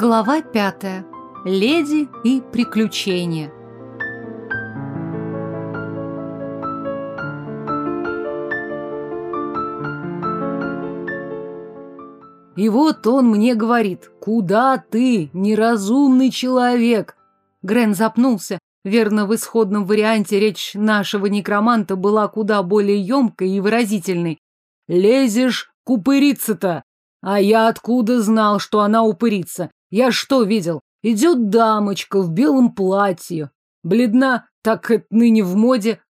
Глава пятая. Леди и приключения. И вот он мне говорит, куда ты, неразумный человек? Грен запнулся. Верно, в исходном варианте речь нашего некроманта была куда более емкой и выразительной. Лезешь купыриться-то? А я откуда знал, что она упырится? Я что видел? Идет дамочка в белом платье. Бледна, так это ныне в моде.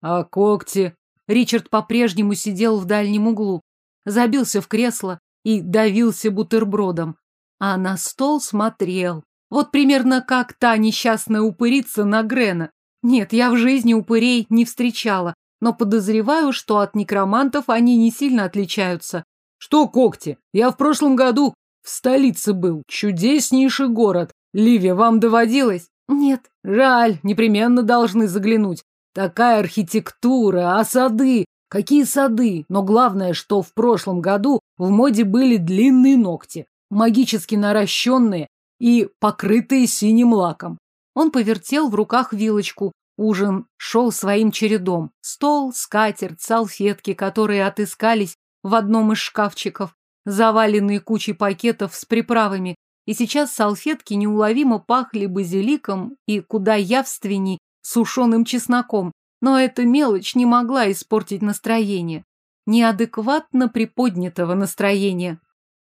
А когти? Ричард по-прежнему сидел в дальнем углу, забился в кресло и давился бутербродом. А на стол смотрел. Вот примерно как та несчастная упырица на Грена. Нет, я в жизни упырей не встречала, но подозреваю, что от некромантов они не сильно отличаются. Что когти? Я в прошлом году в столице был. Чудеснейший город. Ливия, вам доводилось? Нет. Жаль, непременно должны заглянуть. Такая архитектура, а сады? Какие сады? Но главное, что в прошлом году в моде были длинные ногти, магически наращенные и покрытые синим лаком. Он повертел в руках вилочку. Ужин шел своим чередом. Стол, скатерть, салфетки, которые отыскались в одном из шкафчиков, заваленные кучей пакетов с приправами, и сейчас салфетки неуловимо пахли базиликом и куда явственней сушеным чесноком, но эта мелочь не могла испортить настроение. Неадекватно приподнятого настроения.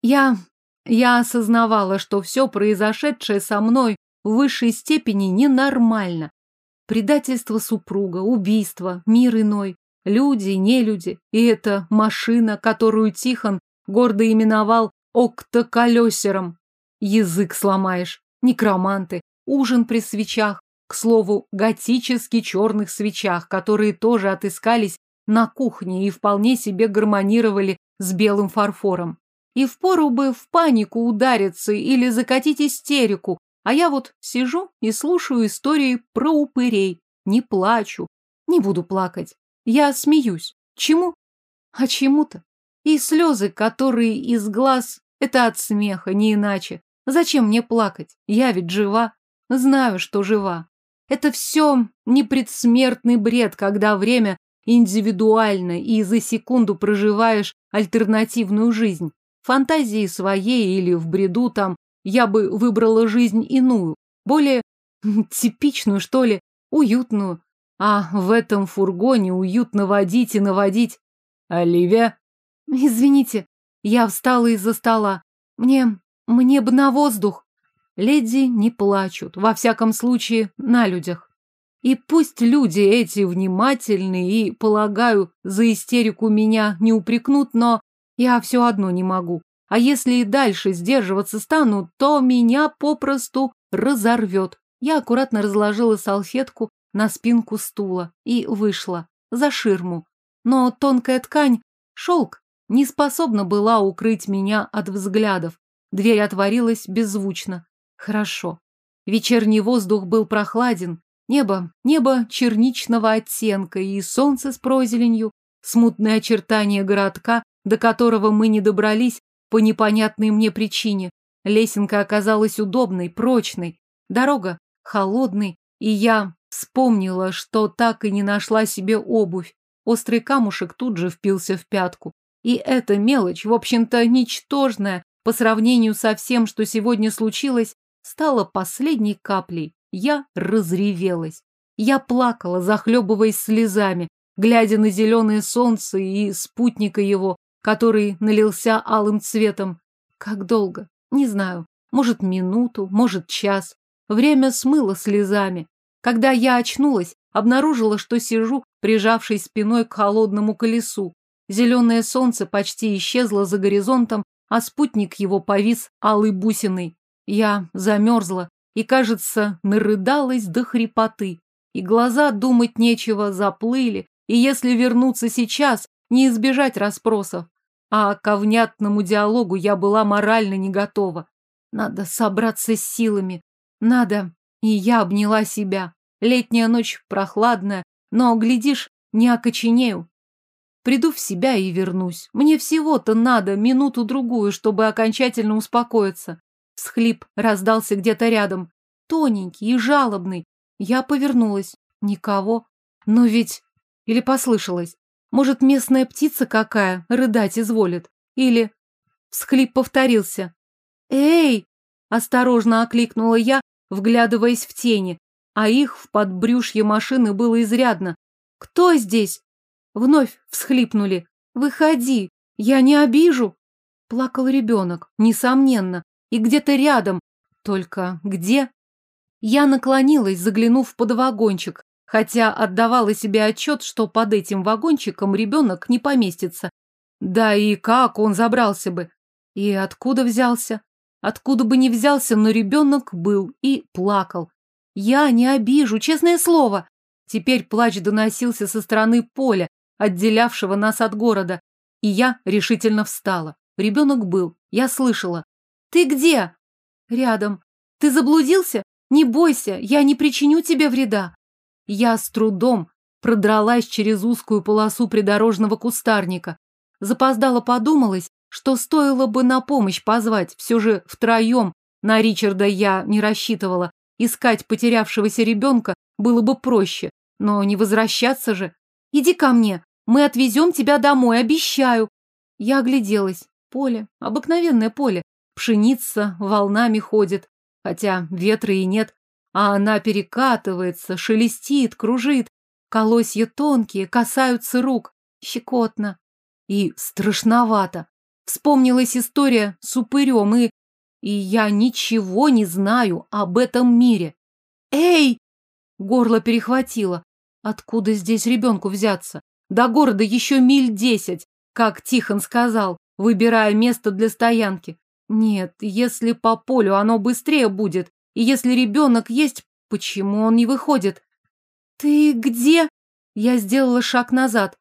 Я... я осознавала, что все произошедшее со мной в высшей степени ненормально. Предательство супруга, убийство, мир иной, люди, нелюди, и эта машина, которую Тихон гордо именовал октоколесером. Язык сломаешь, некроманты, ужин при свечах, к слову, готически черных свечах, которые тоже отыскались на кухне и вполне себе гармонировали с белым фарфором. И впору бы в панику удариться или закатить истерику, а я вот сижу и слушаю истории про упырей, не плачу, не буду плакать. Я смеюсь. Чему? А чему-то. И слезы, которые из глаз, это от смеха, не иначе. Зачем мне плакать? Я ведь жива. Знаю, что жива. Это все непредсмертный бред, когда время индивидуально и за секунду проживаешь альтернативную жизнь. Фантазии своей или в бреду там я бы выбрала жизнь иную, более типичную, что ли, уютную. А в этом фургоне уютно водить и наводить. Оливия? Извините, я встала из-за стола. Мне... мне бы на воздух. Леди не плачут, во всяком случае, на людях. И пусть люди эти внимательны и, полагаю, за истерику меня не упрекнут, но я все одно не могу. А если и дальше сдерживаться стану, то меня попросту разорвет. Я аккуратно разложила салфетку на спинку стула и вышла за ширму. Но тонкая ткань, шелк, не способна была укрыть меня от взглядов. Дверь отворилась беззвучно. Хорошо. Вечерний воздух был прохладен. Небо, небо черничного оттенка и солнце с прозеленью, смутные очертания городка, до которого мы не добрались по непонятной мне причине. Лесенка оказалась удобной, прочной, дорога холодной, и я вспомнила, что так и не нашла себе обувь. Острый камушек тут же впился в пятку. И эта мелочь, в общем-то, ничтожная по сравнению со всем, что сегодня случилось, стала последней каплей. Я разревелась. Я плакала, захлебываясь слезами, глядя на зеленое солнце и спутника его, который налился алым цветом. Как долго? Не знаю. Может, минуту, может, час. Время смыло слезами. Когда я очнулась, обнаружила, что сижу, прижавшись спиной к холодному колесу. Зеленое солнце почти исчезло за горизонтом, а спутник его повис алой бусиной. Я замерзла и, кажется, нарыдалась до хрипоты. И глаза думать нечего, заплыли, и если вернуться сейчас, не избежать расспросов. А к внятному диалогу я была морально не готова. Надо собраться с силами. Надо. И я обняла себя. Летняя ночь прохладная, но, глядишь, не окоченею. Приду в себя и вернусь. Мне всего-то надо минуту-другую, чтобы окончательно успокоиться. Всхлип раздался где-то рядом. Тоненький и жалобный. Я повернулась. Никого. Но ведь... Или послышалось. Может, местная птица какая рыдать изволит? Или... Всхлип повторился. «Эй!» – осторожно окликнула я, вглядываясь в тени, а их в подбрюшье машины было изрядно. «Кто здесь?» Вновь всхлипнули. «Выходи, я не обижу!» Плакал ребенок, несомненно, и где-то рядом. Только где? Я наклонилась, заглянув под вагончик, хотя отдавала себе отчет, что под этим вагончиком ребенок не поместится. Да и как он забрался бы? И откуда взялся? Откуда бы ни взялся, но ребенок был и плакал. Я не обижу, честное слово. Теперь плач доносился со стороны поля, отделявшего нас от города, и я решительно встала. Ребенок был, я слышала. «Ты где?» «Рядом. Ты заблудился? Не бойся, я не причиню тебе вреда». Я с трудом продралась через узкую полосу придорожного кустарника. Запоздала подумалась, что стоило бы на помощь позвать, все же втроем, на Ричарда я не рассчитывала. Искать потерявшегося ребенка было бы проще, но не возвращаться же. Иди ко мне, мы отвезем тебя домой, обещаю. Я огляделась. Поле, обыкновенное поле. Пшеница волнами ходит, хотя ветра и нет, а она перекатывается, шелестит, кружит. Колосья тонкие, касаются рук. Щекотно. И страшновато. Вспомнилась история с упырем, и... И я ничего не знаю об этом мире. «Эй!» Горло перехватило. Откуда здесь ребенку взяться? До города еще миль десять, как Тихон сказал, выбирая место для стоянки. Нет, если по полю оно быстрее будет, и если ребенок есть, почему он не выходит? Ты где? Я сделала шаг назад.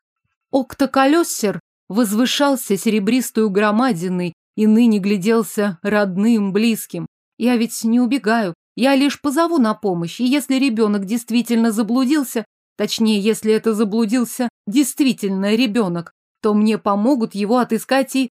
Октоколесер возвышался серебристую громадиной и ныне гляделся родным, близким. Я ведь не убегаю, я лишь позову на помощь, и если ребенок действительно заблудился, точнее, если это заблудился действительно ребенок, то мне помогут его отыскать и...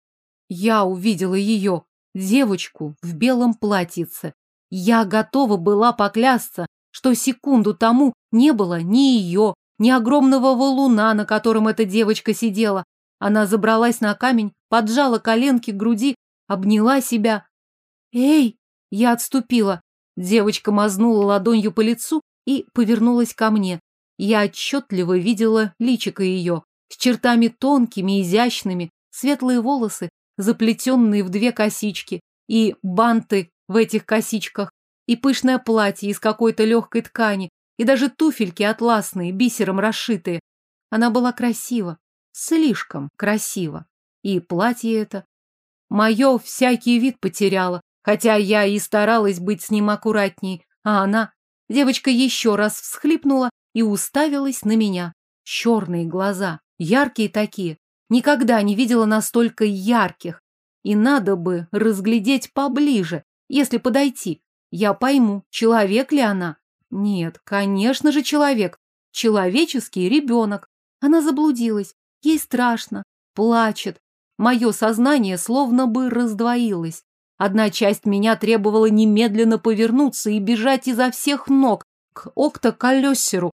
Я увидела ее, девочку в белом платьице. Я готова была поклясться, что секунду тому не было ни ее, ни огромного валуна, на котором эта девочка сидела, она забралась на камень, поджала коленки к груди, обняла себя. «Эй!» Я отступила. Девочка мазнула ладонью по лицу и повернулась ко мне. Я отчетливо видела личико ее, с чертами тонкими, изящными, светлые волосы, заплетенные в две косички, и банты в этих косичках, и пышное платье из какой-то легкой ткани, и даже туфельки атласные, бисером расшитые. Она была красива, Слишком красиво. И платье это. Мое всякий вид потеряло, хотя я и старалась быть с ним аккуратней, а она... Девочка еще раз всхлипнула и уставилась на меня. Черные глаза, яркие такие. Никогда не видела настолько ярких. И надо бы разглядеть поближе, если подойти. Я пойму, человек ли она. Нет, конечно же человек. Человеческий ребенок. Она заблудилась, Ей страшно, плачет. Мое сознание словно бы раздвоилось. Одна часть меня требовала немедленно повернуться и бежать изо всех ног к октоколесеру.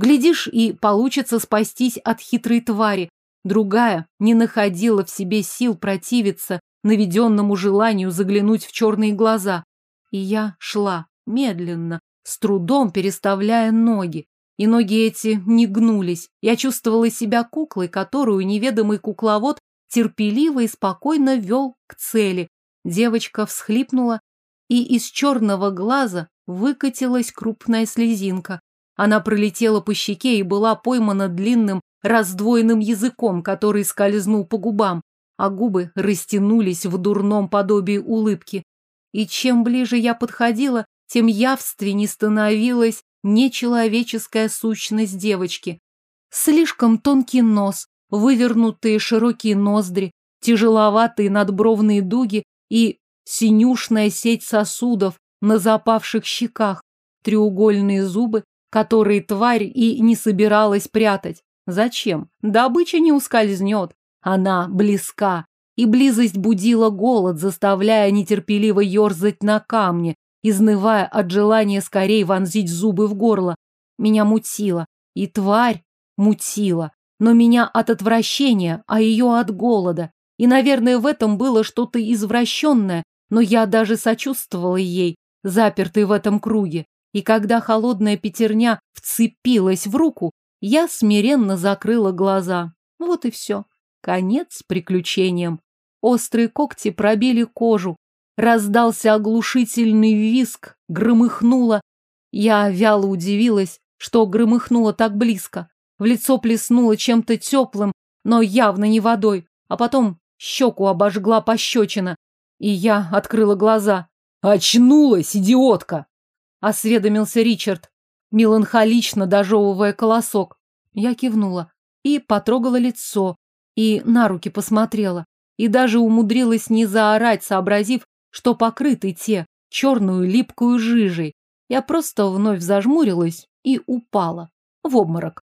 Глядишь, и получится спастись от хитрой твари. Другая не находила в себе сил противиться наведенному желанию заглянуть в черные глаза. И я шла медленно, с трудом переставляя ноги и ноги эти не гнулись. Я чувствовала себя куклой, которую неведомый кукловод терпеливо и спокойно вел к цели. Девочка всхлипнула, и из черного глаза выкатилась крупная слезинка. Она пролетела по щеке и была поймана длинным раздвоенным языком, который скользнул по губам, а губы растянулись в дурном подобии улыбки. И чем ближе я подходила, тем явственней становилась нечеловеческая сущность девочки. Слишком тонкий нос, вывернутые широкие ноздри, тяжеловатые надбровные дуги и синюшная сеть сосудов на запавших щеках, треугольные зубы, которые тварь и не собиралась прятать. Зачем? Добыча не ускользнет. Она близка. и близость будила голод, заставляя нетерпеливо ерзать на камне, изнывая от желания скорее вонзить зубы в горло. Меня мутило, и тварь мутила, но меня от отвращения, а ее от голода. И, наверное, в этом было что-то извращенное, но я даже сочувствовала ей, запертой в этом круге. И когда холодная пятерня вцепилась в руку, я смиренно закрыла глаза. Вот и все. Конец приключениям. Острые когти пробили кожу. Раздался оглушительный визг, громыхнуло. Я вяло удивилась, что громыхнуло так близко. В лицо плеснуло чем-то теплым, но явно не водой. А потом щеку обожгла пощечина. И я открыла глаза. «Очнулась, идиотка!» Осведомился Ричард, меланхолично дожевывая колосок. Я кивнула и потрогала лицо, и на руки посмотрела, и даже умудрилась не заорать, сообразив, что покрыты те черную липкую жижей. Я просто вновь зажмурилась и упала в обморок.